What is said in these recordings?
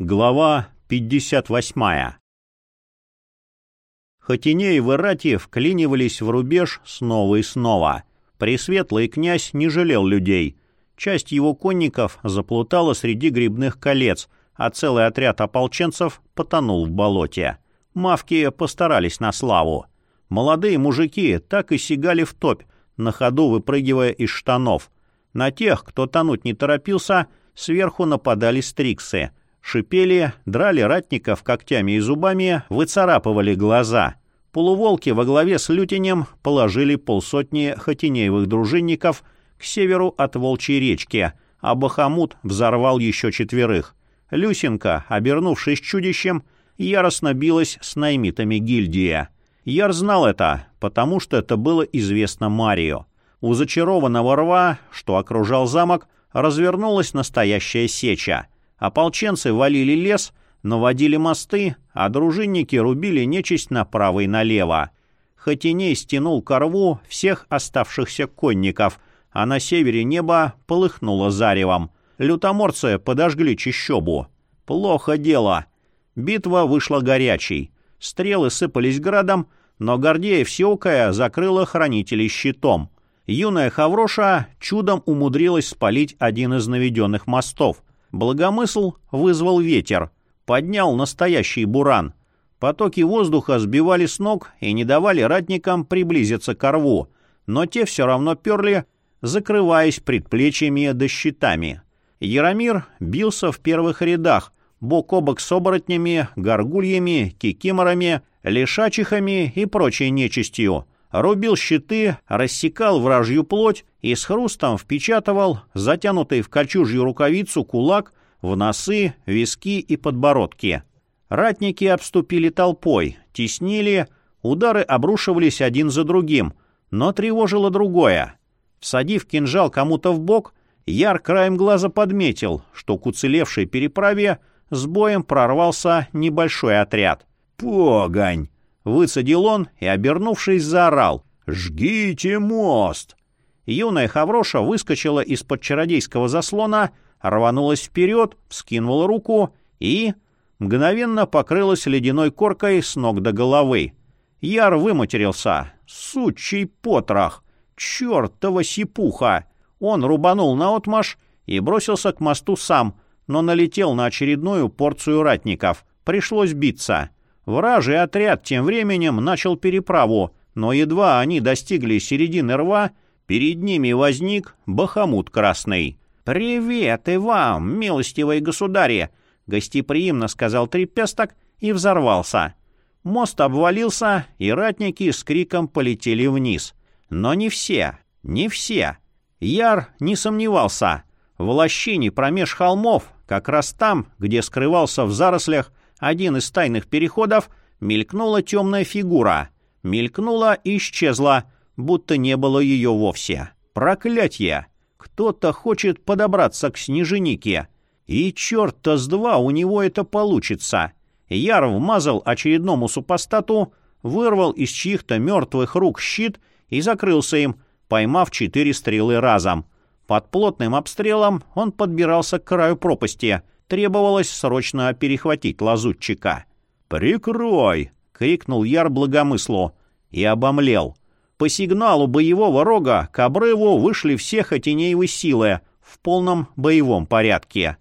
Глава 58 Хотинеев и Рати вклинивались в рубеж снова и снова. Пресветлый князь не жалел людей. Часть его конников заплутала среди грибных колец, а целый отряд ополченцев потонул в болоте. Мавки постарались на славу. Молодые мужики так и сигали в топь, на ходу выпрыгивая из штанов. На тех, кто тонуть не торопился, сверху нападали стриксы — Шипели, драли ратников когтями и зубами, выцарапывали глаза. Полуволки во главе с Лютинем положили полсотни хотинеевых дружинников к северу от Волчьей речки, а Бахамут взорвал еще четверых. Люсенко, обернувшись чудищем, яростно билась с наймитами гильдия. Яр знал это, потому что это было известно Марию. У зачарованного рва, что окружал замок, развернулась настоящая сеча — Ополченцы валили лес, наводили мосты, а дружинники рубили нечисть направо и налево. Хотиней стянул к рву всех оставшихся конников, а на севере небо полыхнуло заревом. Лютоморцы подожгли чищобу. Плохо дело. Битва вышла горячей. Стрелы сыпались градом, но Гордея Всеокая закрыла хранителей щитом. Юная Хавроша чудом умудрилась спалить один из наведенных мостов. Благомысл вызвал ветер, поднял настоящий буран. Потоки воздуха сбивали с ног и не давали ратникам приблизиться к рву, но те все равно перли, закрываясь предплечьями да щитами. Яромир бился в первых рядах, бок о бок с оборотнями, горгульями, кикиморами, лишачихами и прочей нечистью — рубил щиты, рассекал вражью плоть и с хрустом впечатывал затянутый в кольчужью рукавицу кулак в носы, виски и подбородки. Ратники обступили толпой, теснили, удары обрушивались один за другим, но тревожило другое. Всадив кинжал кому-то в бок, Яр краем глаза подметил, что к уцелевшей переправе с боем прорвался небольшой отряд. «Погонь!» Выцедил он и, обернувшись, заорал. «Жгите мост!» Юная Хавроша выскочила из-под чародейского заслона, рванулась вперед, вскинула руку и... мгновенно покрылась ледяной коркой с ног до головы. Яр выматерился. «Сучий потрох! Чёртова сипуха!» Он рубанул наотмашь и бросился к мосту сам, но налетел на очередную порцию ратников. Пришлось биться. Вражий отряд тем временем начал переправу, но едва они достигли середины рва, перед ними возник Бахамут Красный. «Привет и вам, милостивые государи!» — гостеприимно сказал Трепесток и взорвался. Мост обвалился, и ратники с криком полетели вниз. Но не все, не все. Яр не сомневался. В лощине промеж холмов, как раз там, где скрывался в зарослях один из тайных переходов, мелькнула темная фигура. Мелькнула и исчезла, будто не было ее вовсе. Проклятье! Кто-то хочет подобраться к снеженике. И черт-то с два у него это получится. Яр вмазал очередному супостату, вырвал из чьих-то мертвых рук щит и закрылся им, поймав четыре стрелы разом. Под плотным обстрелом он подбирался к краю пропасти — Требовалось срочно перехватить лазутчика. «Прикрой!» — крикнул Яр благомыслу и обомлел. По сигналу боевого рога к обрыву вышли все хотинеевы силы в полном боевом порядке.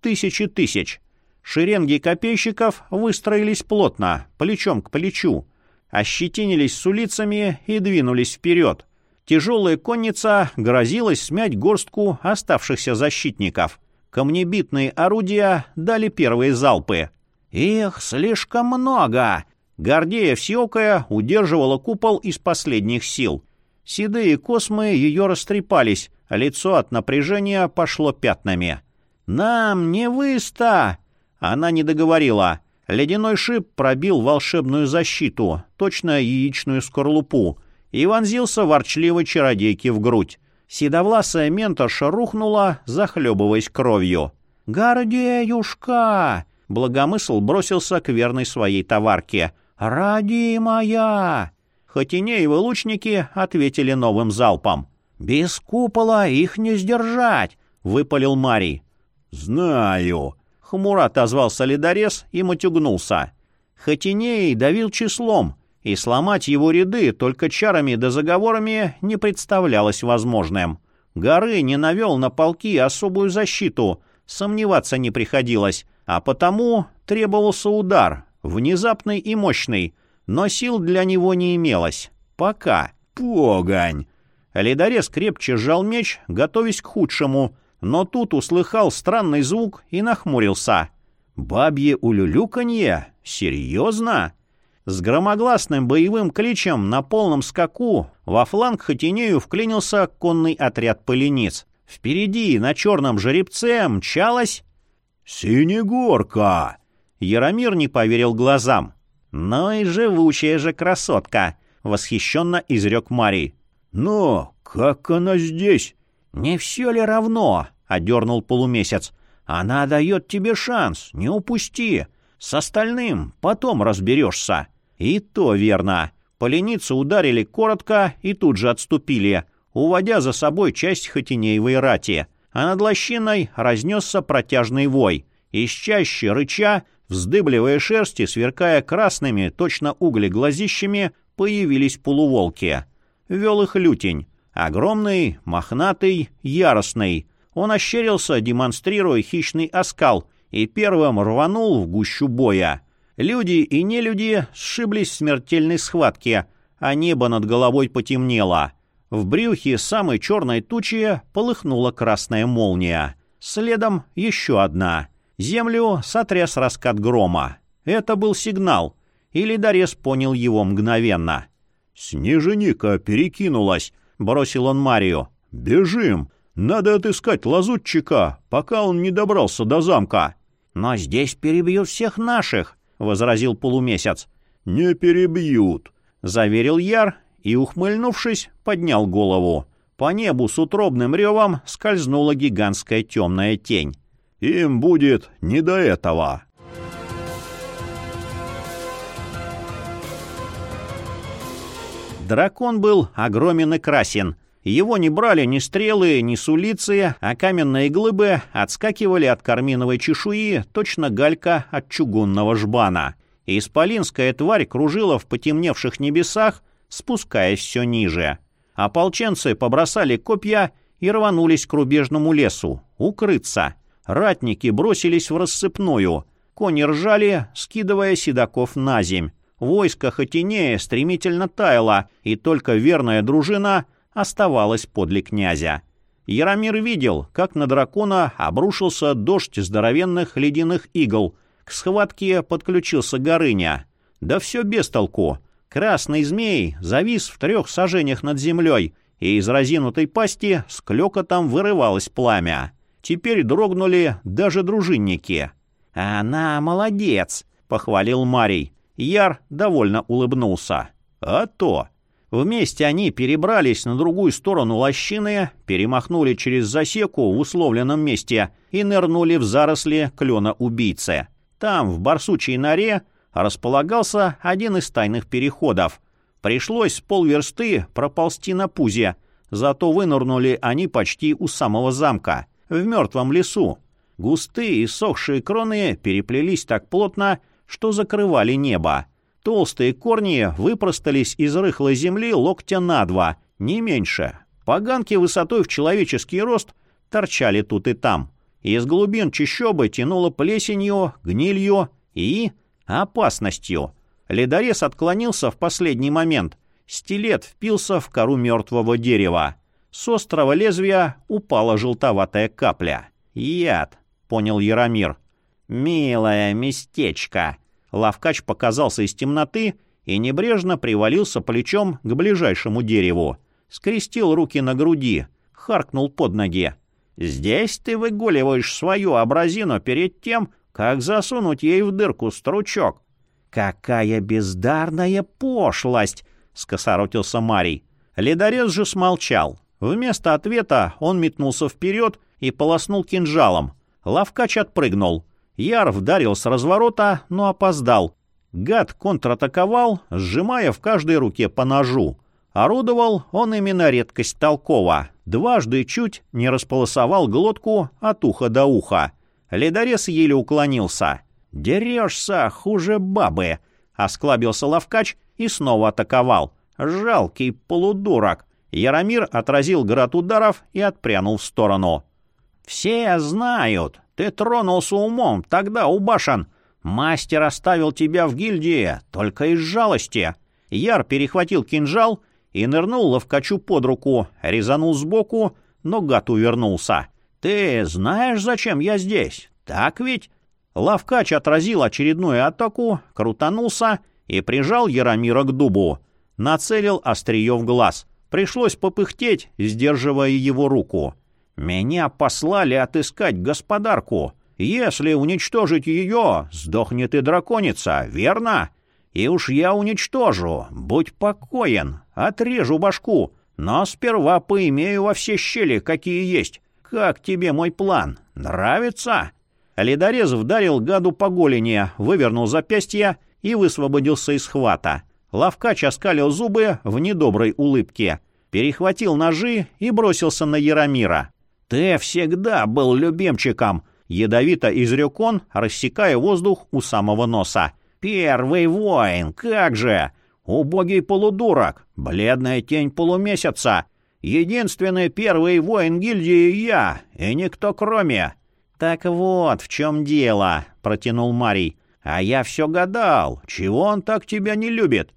Тысячи тысяч. Шеренги копейщиков выстроились плотно, плечом к плечу, ощетинились с улицами и двинулись вперед. Тяжелая конница грозилась смять горстку оставшихся защитников — Камнебитные орудия дали первые залпы. «Их слишком много!» Гордея Всеокая удерживала купол из последних сил. Седые космы ее растрепались, а лицо от напряжения пошло пятнами. «Нам не выста!» Она не договорила. Ледяной шип пробил волшебную защиту, точно яичную скорлупу, и вонзился ворчливой чародейке в грудь. Седовласая менторша рухнула, захлебываясь кровью. «Гордеюшка!» Благомысл бросился к верной своей товарке. «Родимая!» Хотинеевы лучники ответили новым залпом. «Без купола их не сдержать!» — выпалил Марий. «Знаю!» Хмуро отозвался ледорез и матюгнулся. Хотиней давил числом, и сломать его ряды только чарами да заговорами не представлялось возможным. Горы не навел на полки особую защиту, сомневаться не приходилось, а потому требовался удар, внезапный и мощный, но сил для него не имелось. Пока. Погонь! Ледорез крепче сжал меч, готовясь к худшему, но тут услыхал странный звук и нахмурился. «Бабье улюлюканье? Серьезно?» С громогласным боевым кличем на полном скаку во фланг Хатинею вклинился конный отряд полениц. Впереди на черном жеребце мчалась... «Синегорка!» Яромир не поверил глазам. «Ну и живучая же красотка!» — восхищенно изрек Марий. «Но как она здесь?» «Не все ли равно?» — одернул полумесяц. «Она дает тебе шанс, не упусти. С остальным потом разберешься». И то верно. Поленицы ударили коротко и тут же отступили, уводя за собой часть Хотинеевой рати. А над лощиной разнесся протяжный вой. Из чаще рыча, вздыбливая шерсти, сверкая красными, точно угли глазищами, появились полуволки. Вел их лютень. Огромный, мохнатый, яростный. Он ощерился, демонстрируя хищный оскал, и первым рванул в гущу боя. Люди и нелюди сшиблись в смертельной схватке, а небо над головой потемнело. В брюхе самой черной тучи полыхнула красная молния. Следом еще одна. Землю сотряс раскат грома. Это был сигнал, и ледорез понял его мгновенно. «Снеженика перекинулась», — бросил он Марию. «Бежим! Надо отыскать лазутчика, пока он не добрался до замка». «Но здесь перебьют всех наших», — возразил полумесяц. «Не перебьют», — заверил Яр и, ухмыльнувшись, поднял голову. По небу с утробным ревом скользнула гигантская темная тень. «Им будет не до этого». Дракон был огромен и красен. Его не брали ни стрелы, ни сулицы, а каменные глыбы отскакивали от карминовой чешуи, точно галька от чугунного жбана. Исполинская тварь кружила в потемневших небесах, спускаясь все ниже. Ополченцы побросали копья и рванулись к рубежному лесу, укрыться. Ратники бросились в рассыпную. Кони ржали, скидывая седаков на земь. Войско Хатинея стремительно таяло, и только верная дружина оставалась подле князя. Яромир видел, как на дракона обрушился дождь здоровенных ледяных игл. К схватке подключился Горыня. Да все без толку. Красный змей завис в трех сажениях над землей, и из разинутой пасти с клёкотом вырывалось пламя. Теперь дрогнули даже дружинники. «Она молодец!» — похвалил Марий. Яр довольно улыбнулся. «А то!» Вместе они перебрались на другую сторону лощины, перемахнули через засеку в условленном месте и нырнули в заросли клена-убийцы. Там, в барсучей норе, располагался один из тайных переходов. Пришлось полверсты проползти на пузе, зато вынырнули они почти у самого замка, в мертвом лесу. Густые и сохшие кроны переплелись так плотно, что закрывали небо. Толстые корни выпростались из рыхлой земли локтя на два, не меньше. Поганки высотой в человеческий рост торчали тут и там. Из глубин чащобы тянуло плесенью, гнилью и опасностью. Ледорез отклонился в последний момент. Стилет впился в кору мертвого дерева. С острого лезвия упала желтоватая капля. «Яд», — понял Яромир. «Милое местечко», — Лавкач показался из темноты и небрежно привалился плечом к ближайшему дереву. Скрестил руки на груди, харкнул под ноги. «Здесь ты выгуливаешь свою образину перед тем, как засунуть ей в дырку стручок». «Какая бездарная пошлость!» — скосоротился Марий. Ледорез же смолчал. Вместо ответа он метнулся вперед и полоснул кинжалом. Лавкач отпрыгнул. Яр вдарил с разворота, но опоздал. Гад контратаковал, сжимая в каждой руке по ножу. Орудовал он именно редкость толкова. Дважды чуть не располосовал глотку от уха до уха. Ледорез еле уклонился. «Дерешься, хуже бабы!» — осклабился Лавкач и снова атаковал. «Жалкий полудурок!» Яромир отразил град ударов и отпрянул в сторону. «Все знают. Ты тронулся умом тогда у башен. Мастер оставил тебя в гильдии только из жалости». Яр перехватил кинжал и нырнул ловкачу под руку, резанул сбоку, но гад увернулся. «Ты знаешь, зачем я здесь? Так ведь?» Лавкач отразил очередную атаку, крутанулся и прижал Яромира к дубу. Нацелил острие в глаз. Пришлось попыхтеть, сдерживая его руку. «Меня послали отыскать господарку. Если уничтожить ее, сдохнет и драконица, верно? И уж я уничтожу, будь покоен, отрежу башку, но сперва поимею во все щели, какие есть. Как тебе мой план? Нравится?» Ледорез вдарил гаду по голени, вывернул запястье и высвободился из хвата. Лавкач оскалил зубы в недоброй улыбке, перехватил ножи и бросился на Яромира. «Ты всегда был любимчиком!» — ядовито изрек он, рассекая воздух у самого носа. «Первый воин, как же! Убогий полудурок, бледная тень полумесяца. Единственный первый воин гильдии я, и никто кроме». «Так вот в чем дело», — протянул Марий. «А я все гадал, чего он так тебя не любит?»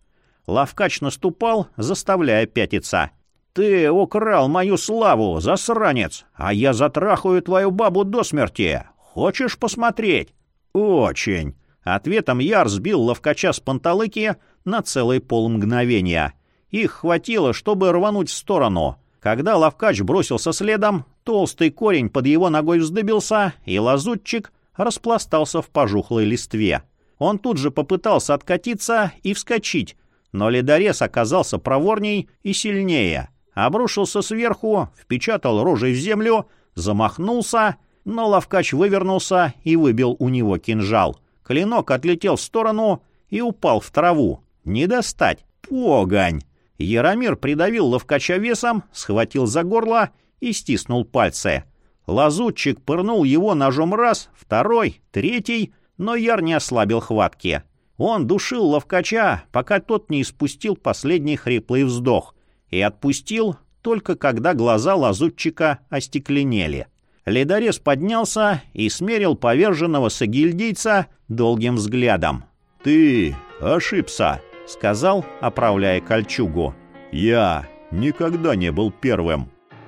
Лавкач наступал, заставляя пятиться. «Ты украл мою славу, засранец, а я затрахаю твою бабу до смерти. Хочешь посмотреть?» «Очень». Ответом Яр сбил ловкача с панталыки на целый полмгновения. Их хватило, чтобы рвануть в сторону. Когда ловкач бросился следом, толстый корень под его ногой вздыбился, и лазутчик распластался в пожухлой листве. Он тут же попытался откатиться и вскочить, но ледорез оказался проворней и сильнее. Обрушился сверху, впечатал рожей в землю, замахнулся, но ловкач вывернулся и выбил у него кинжал. Клинок отлетел в сторону и упал в траву. Не достать. Погонь! Яромир придавил ловкача весом, схватил за горло и стиснул пальцы. Лазутчик пырнул его ножом раз, второй, третий, но Яр не ослабил хватки. Он душил ловкача, пока тот не испустил последний хриплый вздох, и отпустил только когда глаза лазутчика остекленели. Ледорез поднялся и смерил поверженного сагильдийца долгим взглядом. «Ты ошибся», — сказал, оправляя кольчугу. «Я никогда не был первым».